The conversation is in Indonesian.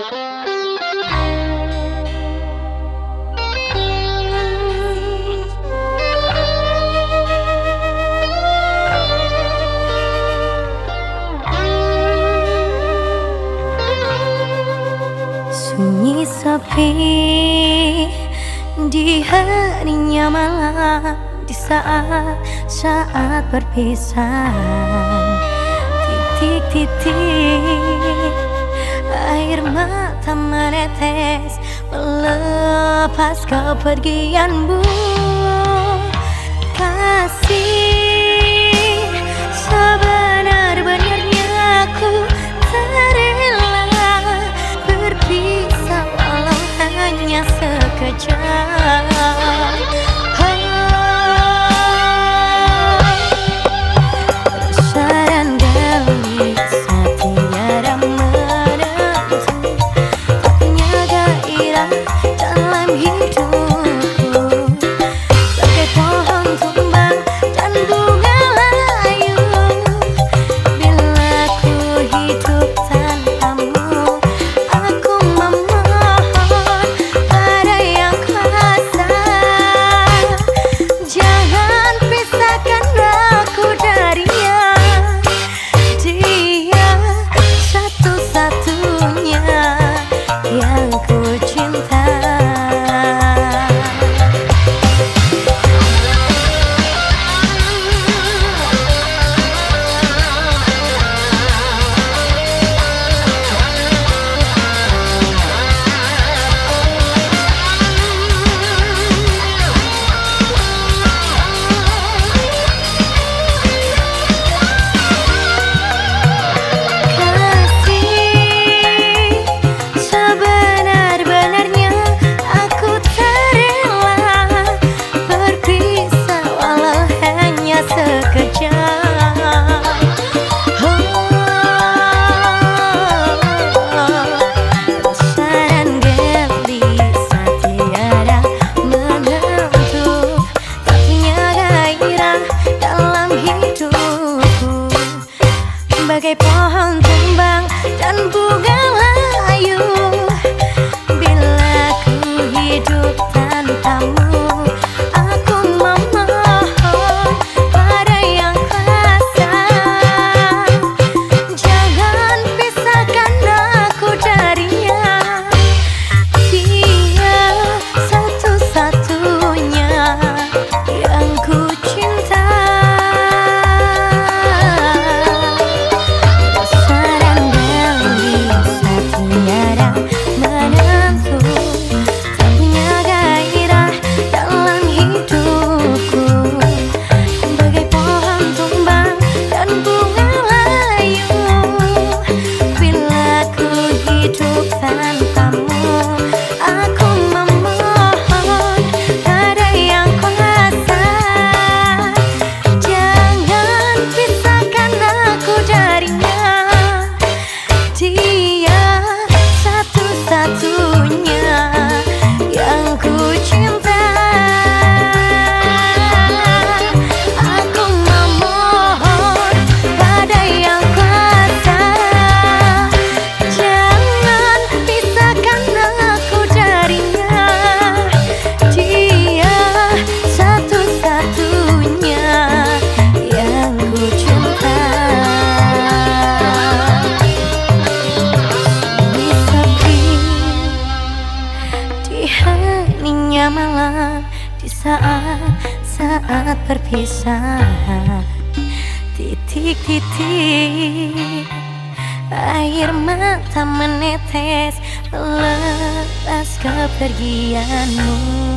Sunyi sepi di harinya malam di saat saat berpisah. Titik-titik Air mata menetes Melepas kau Kasih pahan took fantasy. saat-saat perpisahan Titik-titik air mata menetes Lepas kepergianmu.